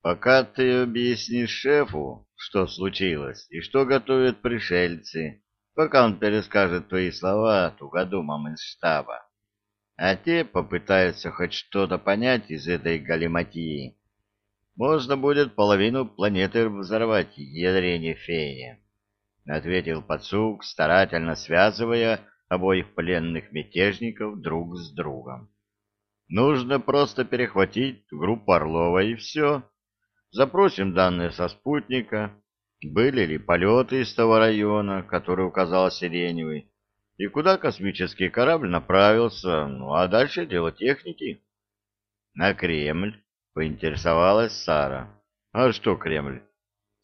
Пока ты объяснишь шефу, что случилось и что готовят пришельцы, пока он перескажет твои слова тугодумам из штаба, а те попытаются хоть что-то понять из этой галиматии, можно будет половину планеты взорвать ядрене феи, — ответил Пацук, старательно связывая обоих пленных мятежников друг с другом. Нужно просто перехватить группу Орлова и все. Запросим данные со спутника, были ли полеты из того района, который указал Сиреневый, и куда космический корабль направился, ну а дальше дело техники. На Кремль поинтересовалась Сара. А что Кремль?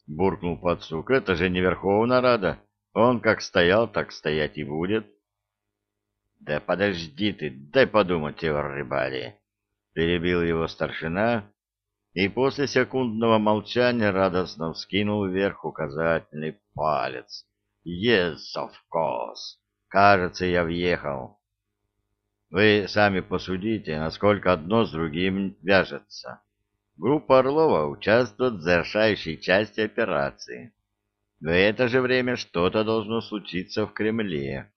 Буркнул подсук. Это же не Верховная Рада. Он как стоял, так стоять и будет. Да подожди ты, дай подумать, рыбали. Перебил его старшина и после секундного молчания радостно вскинул вверх указательный палец. Yes, of course. Кажется, я въехал. Вы сами посудите, насколько одно с другим вяжется. Группа Орлова участвует в завершающей части операции. В это же время что-то должно случиться в Кремле.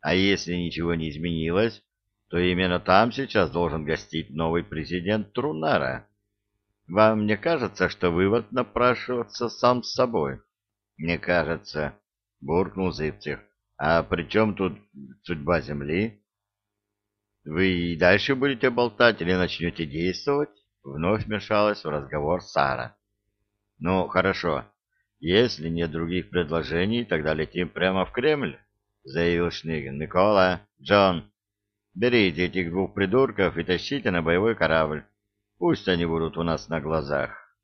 А если ничего не изменилось, то именно там сейчас должен гостить новый президент Трунара. Вам не кажется, что вывод напрашивается сам с собой? Мне кажется, буркнул Зыбцев. А при чем тут судьба Земли? Вы и дальше будете болтать или начнете действовать? Вновь вмешалась в разговор Сара. Ну, хорошо. Если нет других предложений, тогда летим прямо в Кремль. — заявил Шныгин. — Никола, Джон, берите этих двух придурков и тащите на боевой корабль. Пусть они будут у нас на глазах.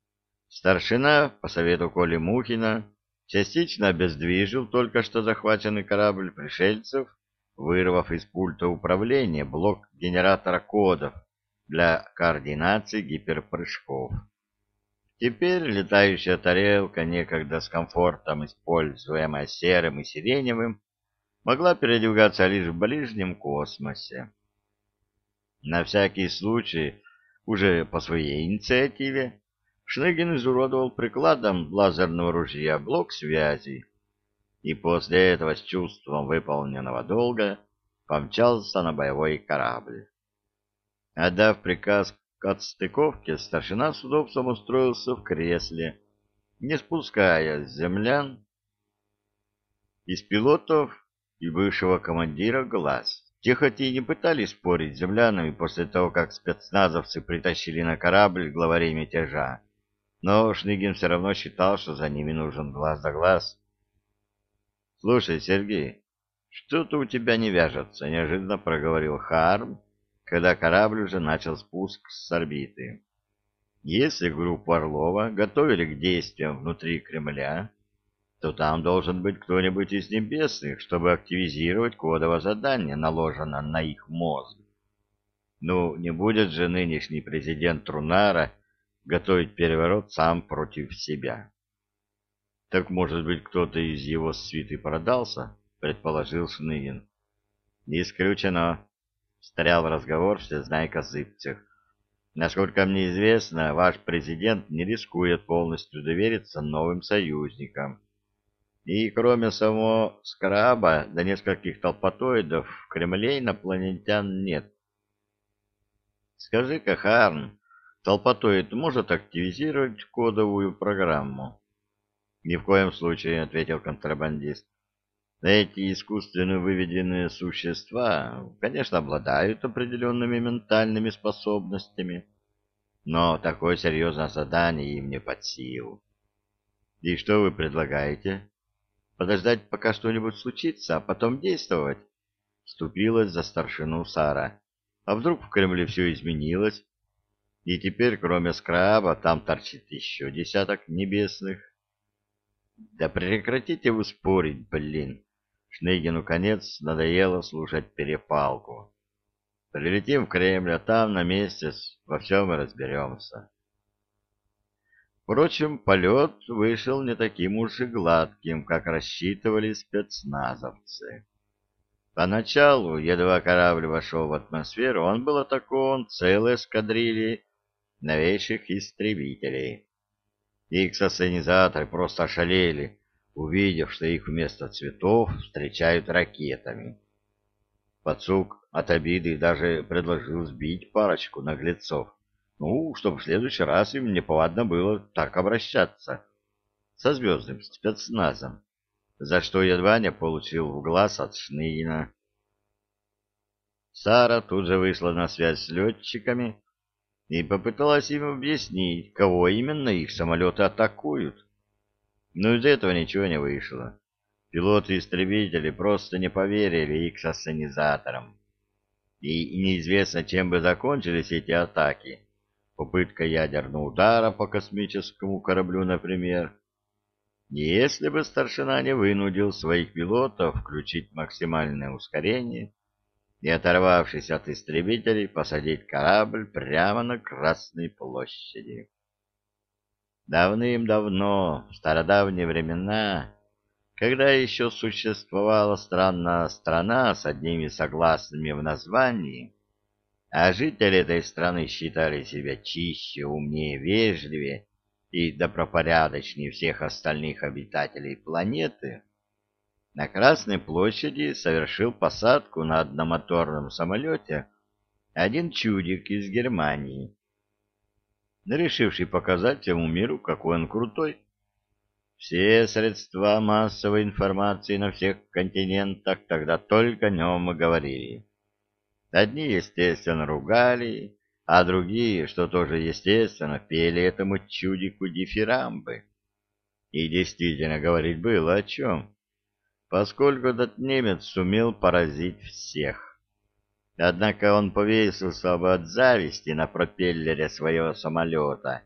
Старшина, по совету Коли Мухина, частично обездвижил только что захваченный корабль пришельцев, вырвав из пульта управления блок генератора кодов для координации гиперпрыжков. Теперь летающая тарелка, некогда с комфортом используемая серым и сиреневым, могла передвигаться лишь в ближнем космосе. На всякий случай, уже по своей инициативе, Шныгин изуродовал прикладом лазерного ружья блок связи и после этого с чувством выполненного долга помчался на боевой корабль. Отдав приказ к отстыковке, старшина с удобством устроился в кресле, не спуская с землян из пилотов и бывшего командира глаз. Те хоть и не пытались спорить с землянами после того, как спецназовцы притащили на корабль главарей мятежа, но Шныгин все равно считал, что за ними нужен глаз за глаз. — Слушай, Сергей, что-то у тебя не вяжется, — неожиданно проговорил Харм, когда корабль уже начал спуск с орбиты. Если группу Орлова готовили к действиям внутри Кремля, то там должен быть кто-нибудь из небесных, чтобы активизировать кодовое задание, наложенное на их мозг. Ну, не будет же нынешний президент Трунара готовить переворот сам против себя. Так, может быть, кто-то из его свиты продался, предположил Шныгин. Не исключено, встрял в разговор всезнайка Зыбцев. Насколько мне известно, ваш президент не рискует полностью довериться новым союзникам и кроме самого скраба до нескольких толпотоидов в Кремле инопланетян нет. Скажи-ка, Харн, толпотоид может активизировать кодовую программу? Ни в коем случае, ответил контрабандист. Эти искусственно выведенные существа, конечно, обладают определенными ментальными способностями, но такое серьезное задание им не под силу. И что вы предлагаете? Подождать, пока что-нибудь случится, а потом действовать, вступилась за старшину Сара. А вдруг в Кремле все изменилось, и теперь, кроме скраба, там торчит еще десяток небесных? Да прекратите вы спорить, блин. Шнейгину конец надоело слушать перепалку. Прилетим в Кремль, а там на месте во всем и разберемся. Впрочем, полет вышел не таким уж и гладким, как рассчитывали спецназовцы. Поначалу, едва корабль вошел в атмосферу, он был атакован целой эскадрильей новейших истребителей. Иксосценизаторы просто ошалели, увидев, что их вместо цветов встречают ракетами. Пацук от обиды даже предложил сбить парочку наглецов, ну, чтобы в следующий раз им неповадно было так обращаться со звездным спецназом, за что едва не получил в глаз от Шныгина. Сара тут же вышла на связь с летчиками и попыталась им объяснить, кого именно их самолеты атакуют. Но из этого ничего не вышло. Пилоты-истребители просто не поверили их ассенизаторам. И неизвестно, чем бы закончились эти атаки. Попытка ядерного удара по космическому кораблю, например. Если бы старшина не вынудил своих пилотов включить максимальное ускорение и, оторвавшись от истребителей, посадить корабль прямо на Красной площади. Давным-давно, в стародавние времена, когда еще существовала странная страна с одними согласными в названии, а жители этой страны считали себя чище, умнее, вежливее и добропорядочнее всех остальных обитателей планеты, на Красной площади совершил посадку на одномоторном самолете один чудик из Германии, решивший показать всему миру, какой он крутой. Все средства массовой информации на всех континентах тогда только о нем и говорили. Одни, естественно, ругали, а другие, что тоже естественно, пели этому чудику дифирамбы. И действительно говорить было о чем поскольку этот немец сумел поразить всех. Однако он повесился бы от зависти на пропеллере своего самолета,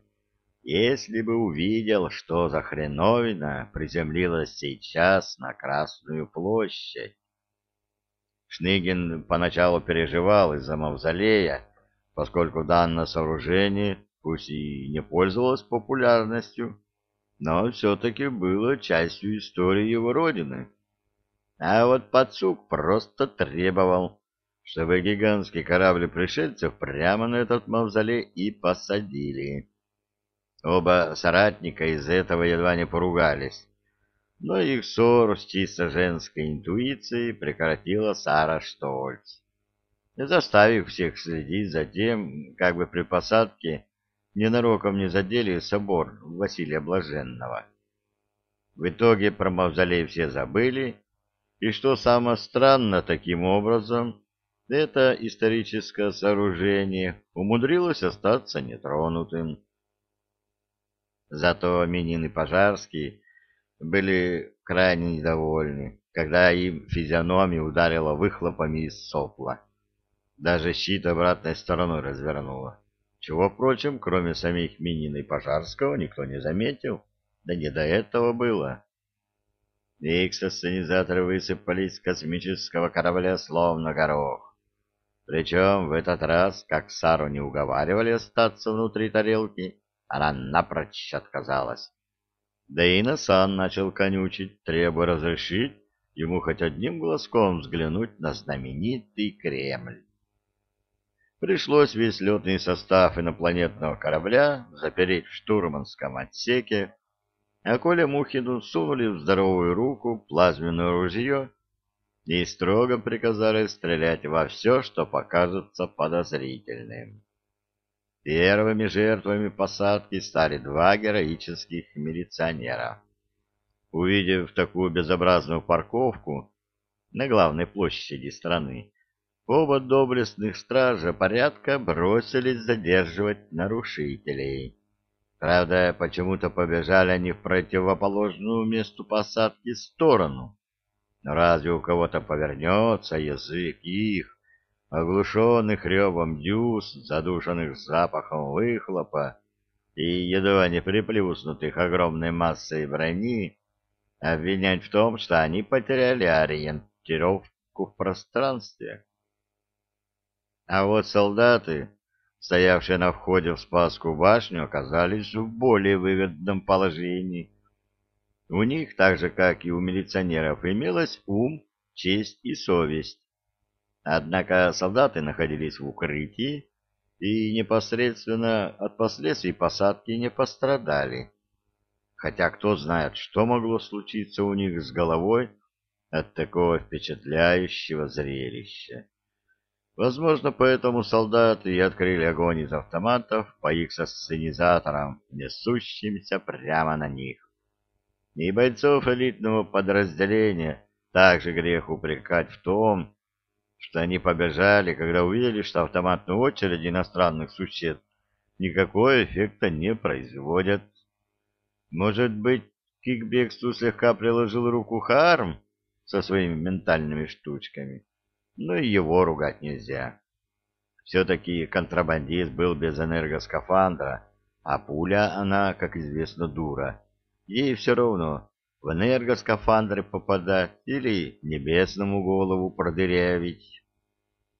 если бы увидел, что за хреновина приземлилась сейчас на Красную площадь. Шныгин поначалу переживал из-за мавзолея, поскольку данное сооружение, пусть и не пользовалось популярностью, но все-таки было частью истории его родины. А вот Пацук просто требовал, чтобы гигантский корабль пришельцев прямо на этот мавзолей и посадили. Оба соратника из-за этого едва не поругались, но их ссору с чисто женской интуицией прекратила Сара Штольц, заставив всех следить за тем, как бы при посадке ненароком не задели собор Василия Блаженного. В итоге про мавзолей все забыли, и что самое странно, таким образом, это историческое сооружение умудрилось остаться нетронутым. Зато Минин и Пожарский были крайне недовольны, когда им физиономия ударила выхлопами из сопла. Даже щит обратной стороной развернула. Чего, впрочем, кроме самих Минина и Пожарского, никто не заметил. Да не до этого было. Икс-ассенизаторы высыпались с космического корабля словно горох. Причем в этот раз, как Сару не уговаривали остаться внутри тарелки, она напрочь отказалась. Да и Насан начал конючить, требуя разрешить ему хоть одним глазком взглянуть на знаменитый Кремль. Пришлось весь летный состав инопланетного корабля запереть в штурманском отсеке, а Коля Мухину сунули в здоровую руку плазменное ружье и строго приказали стрелять во все, что покажется подозрительным. Первыми жертвами посадки стали два героических милиционера. Увидев такую безобразную парковку на главной площади страны, оба доблестных стража порядка бросились задерживать нарушителей. Правда, почему-то побежали они в противоположную месту посадки сторону. Но разве у кого-то повернется язык их, оглушенных ревом дюз, задушенных запахом выхлопа и едва не приплюснутых огромной массой брони, обвинять в том, что они потеряли ориентировку в пространстве? А вот солдаты стоявшие на входе в Спасскую башню, оказались в более выгодном положении. У них, так же как и у милиционеров, имелось ум, честь и совесть. Однако солдаты находились в укрытии и непосредственно от последствий посадки не пострадали. хотя кто знает, что могло случиться у них с головой от такого впечатляющего зрелища. Возможно, поэтому солдаты и открыли огонь из автоматов по их сосценизаторам, несущимся прямо на них. И бойцов элитного подразделения также грех упрекать в том, что они побежали, когда увидели, что автоматные очереди иностранных существ никакого эффекта не производят. Может быть, к слегка приложил руку Харм со своими ментальными штучками, но и его ругать нельзя. Все-таки контрабандист был без энергоскафандра, а пуля она, как известно, дура. Ей все равно, в энергоскафандры попадать или небесному голову продырявить.